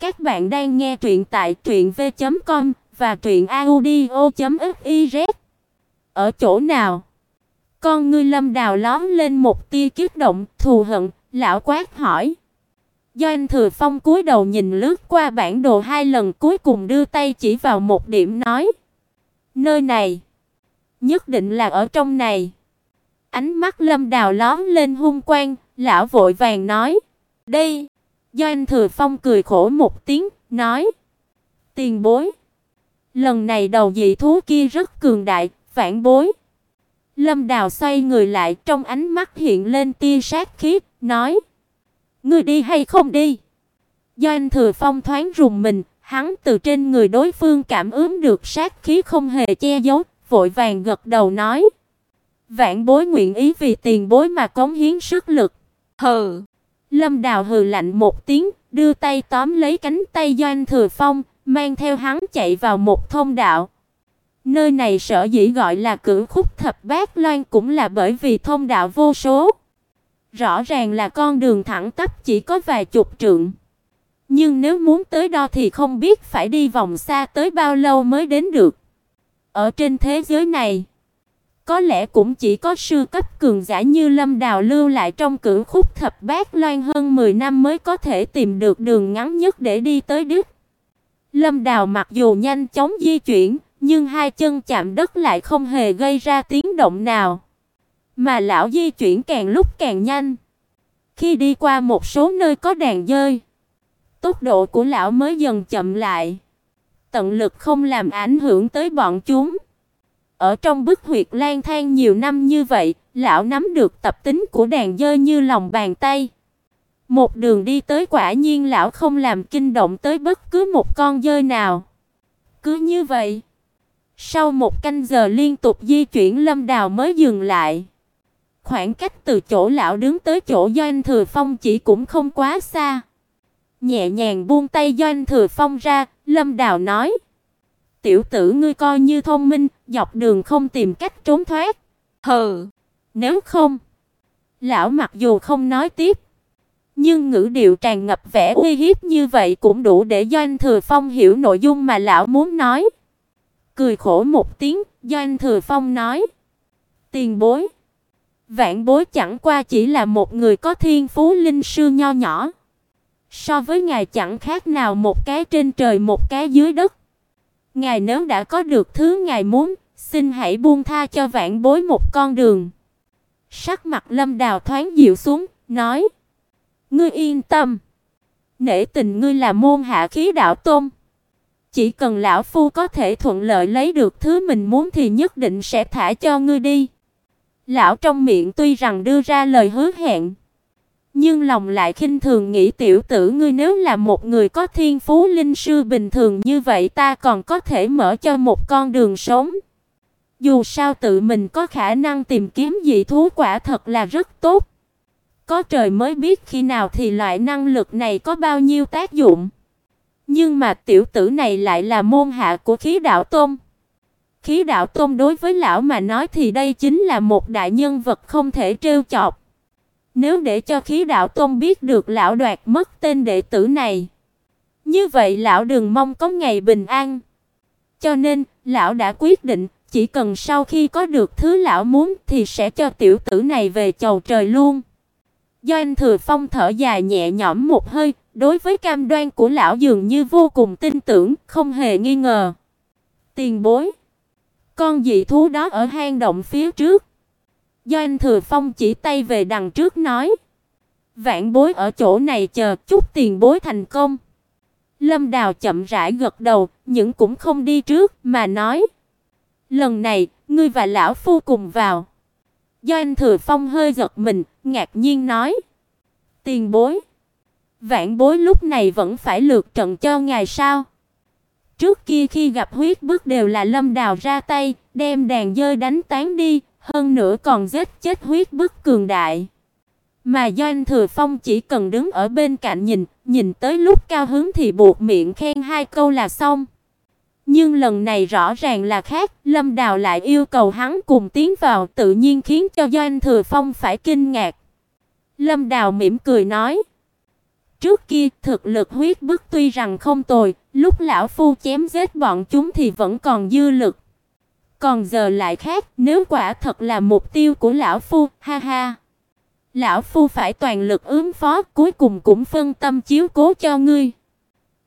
Các bạn đang nghe truyện tại truyệnv.com và truyệnaudio.fiz. Ở chỗ nào? Con ngươi Lâm Đào lóe lên một tia kích động, thù hận, lão quát hỏi. Doanh Thừa Phong cúi đầu nhìn lướt qua bản đồ hai lần cuối cùng đưa tay chỉ vào một điểm nói: "Nơi này, nhất định là ở trong này." Ánh mắt Lâm Đào lóe lên hung quang, lão vội vàng nói: "Đây." Doanh Thừa Phong cười khổ một tiếng, nói: "Tiền bối, lần này đầu dị thú kia rất cường đại, phản bối." Lâm Đào xoay người lại, trong ánh mắt hiện lên tia sát khí, nói: "Ngươi đi hay không đi?" Doanh Thừa Phong thoáng rùng mình, hắn từ trên người đối phương cảm ứng được sát khí không hề che giấu, vội vàng gật đầu nói: "Vạn bối nguyện ý vì tiền bối mà cống hiến sức lực." Hừ. Lâm Đào hừ lạnh một tiếng, đưa tay tóm lấy cánh tay Doanh Thừa Phong, mang theo hắn chạy vào một thông đạo. Nơi này sở dĩ gọi là Cửu Khúc Thập Bát Loan cũng là bởi vì thông đạo vô số. Rõ ràng là con đường thẳng tắp chỉ có vài chục trượng. Nhưng nếu muốn tới đó thì không biết phải đi vòng xa tới bao lâu mới đến được. Ở trên thế giới này, có lẽ cũng chỉ có sư cấp cường giả như Lâm Đào lưu lại trong cửu khúc thập bát loan hơn 10 năm mới có thể tìm được đường ngắn nhất để đi tới đích. Lâm Đào mặc dù nhanh chóng di chuyển, nhưng hai chân chạm đất lại không hề gây ra tiếng động nào. Mà lão di chuyển càng lúc càng nhanh. Khi đi qua một số nơi có đàn dơi, tốc độ của lão mới dần chậm lại. Tận lực không làm ảnh hưởng tới bọn chúng. Ở trong bức huyệt lang thang nhiều năm như vậy, lão nắm được tập tính của đàn dơi như lòng bàn tay. Một đường đi tới quả nhiên lão không làm kinh động tới bất cứ một con dơi nào. Cứ như vậy, sau một canh giờ liên tục di chuyển Lâm Đào mới dừng lại. Khoảng cách từ chỗ lão đứng tới chỗ Doanh Thừa Phong chỉ cũng không quá xa. Nhẹ nhàng buông tay Doanh Thừa Phong ra, Lâm Đào nói: "Tiểu tử ngươi coi như thông minh, dọc đường không tìm cách trốn thoát." "Hừ, nếu không." Lão mặc dù không nói tiếp, nhưng ngữ điệu tràn ngập vẻ uy hiếp như vậy cũng đủ để Doanh Thừa Phong hiểu nội dung mà lão muốn nói. Cười khổ một tiếng, Doanh Thừa Phong nói: "Tiền bối, Vạn Bối chẳng qua chỉ là một người có thiên phú linh sư nho nhỏ, so với ngài chẳng khác nào một cái trên trời một cái dưới đất. Ngài nếu đã có được thứ ngài muốn, xin hãy buông tha cho Vạn Bối một con đường." Sắc mặt Lâm Đào thoáng dịu xuống, nói: "Ngươi yên tâm, nể tình ngươi là môn hạ khí đạo tôn, chỉ cần lão phu có thể thuận lợi lấy được thứ mình muốn thì nhất định sẽ thả cho ngươi đi." Lão trong miệng tuy rằng đưa ra lời hứa hẹn, nhưng lòng lại khinh thường nghĩ tiểu tử ngươi nếu là một người có thiên phú linh sư bình thường như vậy ta còn có thể mở cho một con đường sống. Dù sao tự mình có khả năng tìm kiếm dị thú quả thật là rất tốt. Có trời mới biết khi nào thì loại năng lực này có bao nhiêu tác dụng. Nhưng mà tiểu tử này lại là môn hạ của khí đạo tôn. Khí đạo tôn đối với lão mà nói thì đây chính là một đại nhân vật không thể trêu chọc. Nếu để cho khí đạo tôn biết được lão đoạt mất tên đệ tử này, như vậy lão đừng mong có ngày bình an. Cho nên, lão đã quyết định, chỉ cần sau khi có được thứ lão muốn thì sẽ cho tiểu tử này về chầu trời luôn. Doanh Thừa Phong thở dài nhẹ nhõm một hơi, đối với cam đoan của lão dường như vô cùng tin tưởng, không hề nghi ngờ. Tiền bối, con dị thú đó ở hang động phía trước. Doanh Thừa Phong chỉ tay về đằng trước nói: "Vạn bối ở chỗ này chờ, chúc tiền bối thành công." Lâm Đào chậm rãi gật đầu, nhưng cũng không đi trước mà nói: "Lần này, ngươi và lão phu cùng vào." Doanh Thừa Phong hơi giật mình, ngạc nhiên nói: "Tiền bối, vạn bối lúc này vẫn phải lượt trận cho ngài sao?" Trước kia khi gặp huyết bức đều là Lâm Đào ra tay, đem đàn dơi đánh tán đi, hơn nữa còn giết chết huyết bức cường đại. Mà Doanh Thừa Phong chỉ cần đứng ở bên cạnh nhìn, nhìn tới lúc cao hứng thì buộc miệng khen hai câu là xong. Nhưng lần này rõ ràng là khác, Lâm Đào lại yêu cầu hắn cùng tiến vào, tự nhiên khiến cho Doanh Thừa Phong phải kinh ngạc. Lâm Đào mỉm cười nói: Trước kia, thực lực huyết bức tuy rằng không tồi, lúc lão phu chém giết bọn chúng thì vẫn còn dư lực. Còn giờ lại khác, nếu quả thật là mục tiêu của lão phu, ha ha. Lão phu phải toàn lực ứng phó, cuối cùng cũng phân tâm chiếu cố cho ngươi.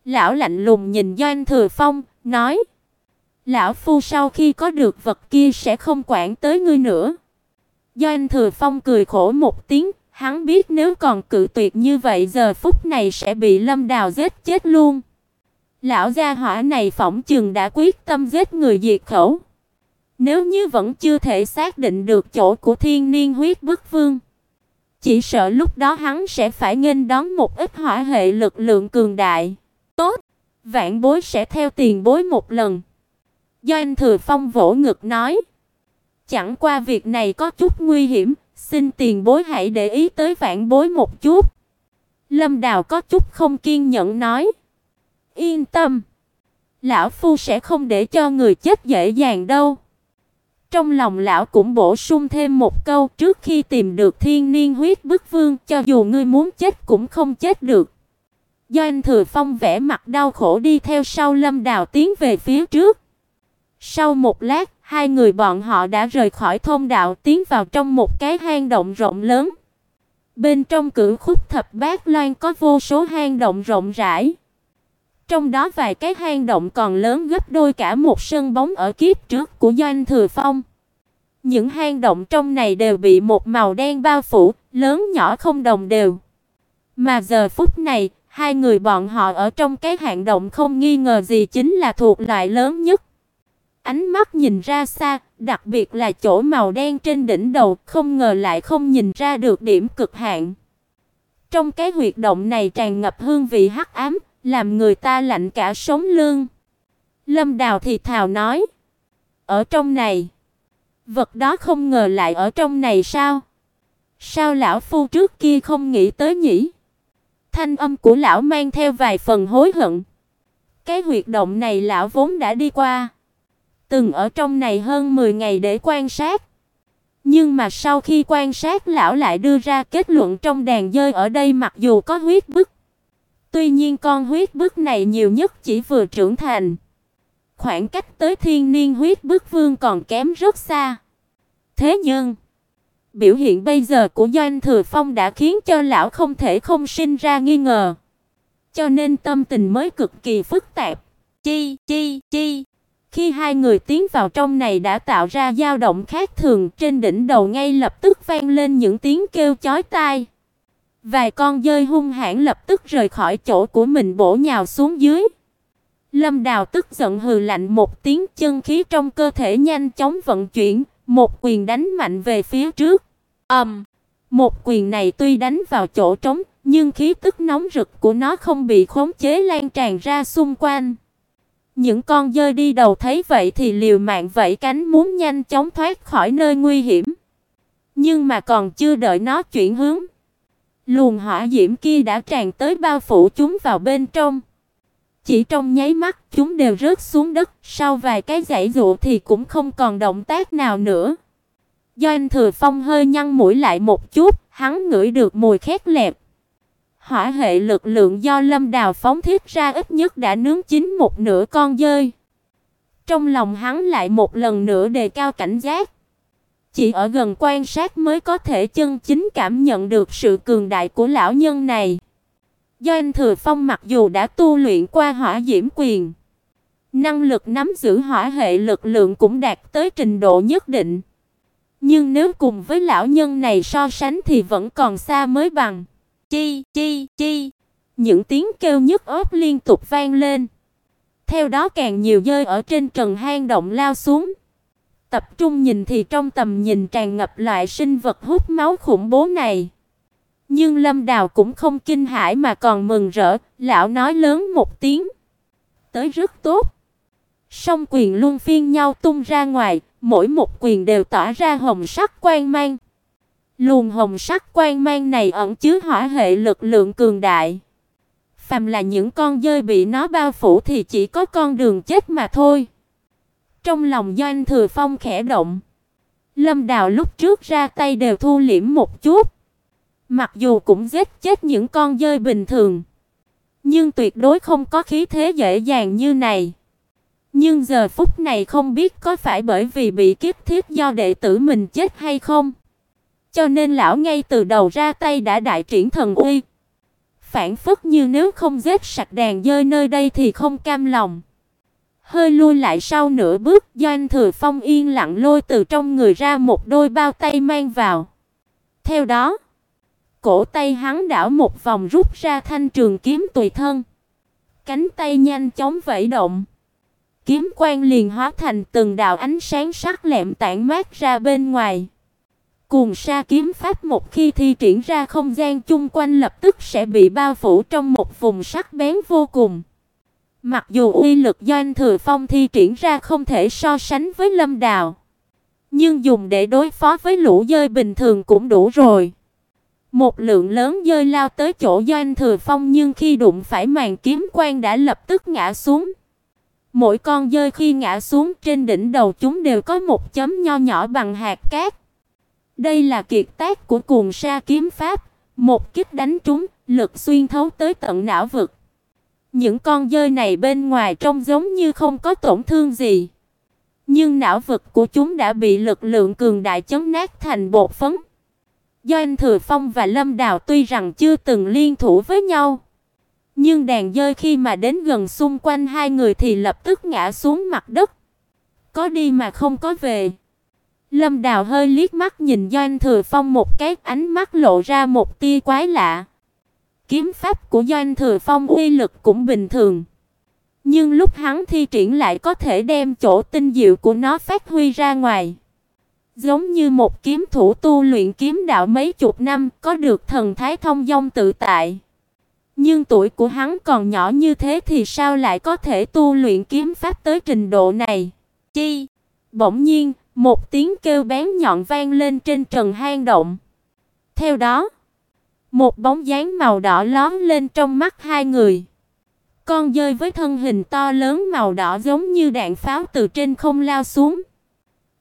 Lão lạnh lùng nhìn Doanh Thừa Phong, nói: "Lão phu sau khi có được vật kia sẽ không quản tới ngươi nữa." Doanh Thừa Phong cười khổ một tiếng, hắn biết nếu còn cự tuyệt như vậy giờ phút này sẽ bị Lâm Đào giết chết luôn. Lão gia hỏa này phỏng chừng đã quyết tâm giết người diệt khẩu. Nếu như vẫn chưa thể xác định được chỗ của Thiên Niên Huyết Bức Vương, chỉ sợ lúc đó hắn sẽ phải nghênh đón một ít hỏa hệ lực lượng cường đại. Tốt, vạn bối sẽ theo tiền bối một lần. Do anh Thừa Phong vỗ ngực nói, chẳng qua việc này có chút nguy hiểm, xin tiền bối hãy để ý tới vạn bối một chút. Lâm Đào có chút không kiên nhẫn nói, yên tâm, lão phu sẽ không để cho người chết dễ dàng đâu. Trong lòng lão cũng bổ sung thêm một câu, trước khi tìm được Thiên Niên Huyết Bức Vương, cho dù ngươi muốn chết cũng không chết được. Do anh Thừa Phong vẻ mặt đau khổ đi theo sau Lâm Đào tiến về phía trước. Sau một lát, hai người bọn họ đã rời khỏi thông đạo tiến vào trong một cái hang động rộng lớn. Bên trong cửu khúc thập bát loan có vô số hang động rộng rãi. Trong đó vài cái hang động còn lớn gấp đôi cả một sân bóng ở kiếp trước của Doanh Thừa Phong. Những hang động trong này đều bị một màu đen bao phủ, lớn nhỏ không đồng đều. Mà giờ phút này, hai người bọn họ ở trong cái hang động không nghi ngờ gì chính là thuộc loại lớn nhất. Ánh mắt nhìn ra xa, đặc biệt là chỗ màu đen trên đỉnh đầu, không ngờ lại không nhìn ra được điểm cực hạn. Trong cái huyệt động này tràn ngập hương vị hắc ám, làm người ta lạnh cả sống lưng. Lâm Đào thì thào nói: "Ở trong này, vật đó không ngờ lại ở trong này sao? Sao lão phu trước kia không nghĩ tới nhỉ?" Thanh âm của lão mang theo vài phần hối hận. Cái huyệt động này lão vốn đã đi qua, từng ở trong này hơn 10 ngày để quan sát. Nhưng mà sau khi quan sát lão lại đưa ra kết luận trong đàn dơi ở đây mặc dù có huyết bức Tuy nhiên con huyết bức này nhiều nhất chỉ vừa trưởng thành. Khoảng cách tới thiên niên huyết bức vương còn kém rất xa. Thế nhưng, biểu hiện bây giờ của Doanh Thừa Phong đã khiến cho lão không thể không sinh ra nghi ngờ. Cho nên tâm tình mới cực kỳ phức tạp. Chi, chi, chi. Khi hai người tiến vào trong này đã tạo ra dao động khác thường, trên đỉnh đầu ngay lập tức vang lên những tiếng kêu chói tai. Vài con dơi hung hãn lập tức rời khỏi chỗ của mình bổ nhào xuống dưới. Lâm Đào tức giận hừ lạnh một tiếng, chân khí trong cơ thể nhanh chóng vận chuyển, một quyền đánh mạnh về phía trước. Ầm. Um, một quyền này tuy đánh vào chỗ trống, nhưng khí tức nóng rực của nó không bị khống chế lan tràn ra xung quanh. Những con dơi đi đầu thấy vậy thì liều mạng vẫy cánh muốn nhanh chóng thoát khỏi nơi nguy hiểm. Nhưng mà còn chưa đợi nó chuyển hướng, Luồng hỏa diễm kia đã tràn tới bao phủ chúng vào bên trong. Chỉ trong nháy mắt, chúng đều rớt xuống đất, sau vài cái giãy giụa thì cũng không còn động tác nào nữa. Do anh Thừa Phong hơi nhăn mũi lại một chút, hắn ngửi được mùi khét lẹp. Hỏa hệ lực lượng do Lâm Đào phóng thiết ra ít nhất đã nướng chín một nửa con dơi. Trong lòng hắn lại một lần nữa đề cao cảnh giác. Chỉ ở gần quan sát mới có thể chân chính cảm nhận được sự cường đại của lão nhân này. Do anh Thừa Phong mặc dù đã tu luyện qua hỏa diễm quyền, năng lực nắm giữ hỏa hệ lực lượng cũng đạt tới trình độ nhất định. Nhưng nếu cùng với lão nhân này so sánh thì vẫn còn xa mới bằng. Chi, chi, chi. Những tiếng kêu nhức óc liên tục vang lên. Theo đó càng nhiều dơi ở trên trần hang động lao xuống. Tập trung nhìn thì trong tầm nhìn tràn ngập loại sinh vật hút máu khủng bố này. Nhưng Lâm Đào cũng không kinh hãi mà còn mừng rỡ, lão nói lớn một tiếng. Tới rất tốt. Song quyền luân phiên nhau tung ra ngoài, mỗi một quyền đều tỏa ra hồng sắc quang mang. Luồng hồng sắc quang mang này ẩn chứa hỏa hệ lực lượng cường đại. Phàm là những con dơi bị nó bao phủ thì chỉ có con đường chết mà thôi. Trong lòng Doanh Thừa Phong khẽ động. Lâm Đào lúc trước ra tay đều thu liễm một chút, Mặc dù cũng giết chết những con dơi bình thường, nhưng tuyệt đối không có khí thế dễ dàng như này. Nhưng giờ phút này không biết có phải bởi vì bị kiếp thiết do đệ tử mình chết hay không. Cho nên lão ngay từ đầu ra tay đã đại triển thần uy. Phản phất như nếu không giết sạch đàn dơi nơi đây thì không cam lòng. Hơi lui lại sau nửa bước, Doanh Thừa Phong yên lặng lôi từ trong người ra một đôi bao tay mang vào. Theo đó, cổ tay hắn đảo một vòng rút ra thanh trường kiếm tùy thân. Cánh tay nhanh chóng vẫy động. Kiếm quang liền hóa thành từng đạo ánh sáng sắc lẹm tản mát ra bên ngoài. Cuồng sa kiếm pháp một khi thi triển ra không gian chung quanh lập tức sẽ bị bao phủ trong một vùng sắc bén vô cùng. Mặc dù uy lực do anh Thừa Phong thi triển ra không thể so sánh với Lâm Đào, nhưng dùng để đối phó với lũ dơi bình thường cũng đủ rồi. Một lượng lớn dơi lao tới chỗ Doanh Thừa Phong nhưng khi đụng phải màn kiếm quang đã lập tức ngã xuống. Mỗi con dơi khi ngã xuống trên đỉnh đầu chúng đều có một chấm nho nhỏ bằng hạt cát. Đây là kiệt tác của cuồng sa kiếm pháp, một kích đánh trúng, lực xuyên thấu tới tận não vực. Những con dơi này bên ngoài trông giống như không có tổn thương gì, nhưng não vực của chúng đã bị lực lượng cường đại chấn nát thành bột phấn. Do anh Thừa Phong và Lâm Đào tuy rằng chưa từng liên thủ với nhau, nhưng đàn dơi khi mà đến gần xung quanh hai người thì lập tức ngã xuống mặt đất. Có đi mà không có về. Lâm Đào hơi liếc mắt nhìn Doanh Thừa Phong một cái, ánh mắt lộ ra một tia quái lạ. Kiếm pháp của Doanh Thừa Phong uy lực cũng bình thường, nhưng lúc hắn thi triển lại có thể đem chỗ tinh diệu của nó phát huy ra ngoài. Giống như một kiếm thủ tu luyện kiếm đạo mấy chục năm, có được thần thái thông dong tự tại. Nhưng tuổi của hắn còn nhỏ như thế thì sao lại có thể tu luyện kiếm pháp tới trình độ này? Chi? Bỗng nhiên, một tiếng kêu bén nhọn vang lên trên trần hang động. Theo đó, một bóng dáng màu đỏ lóe lên trong mắt hai người. Con dơi với thân hình to lớn màu đỏ giống như đạn pháo từ trên không lao xuống.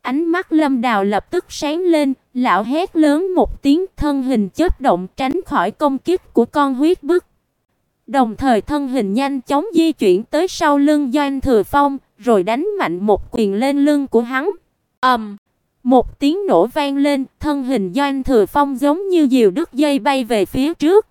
Ánh mắt Lâm Đào lập tức sáng lên, lão hét lớn một tiếng, thân hình chớp động tránh khỏi công kích của con huyết bức. Đồng thời thân hình nhanh chóng di chuyển tới sau lưng Doanh Thừa Phong, rồi đánh mạnh một quyền lên lưng của hắn. Ầm. Um, một tiếng nổ vang lên, thân hình Doanh Thừa Phong giống như diều đứt dây bay về phía trước.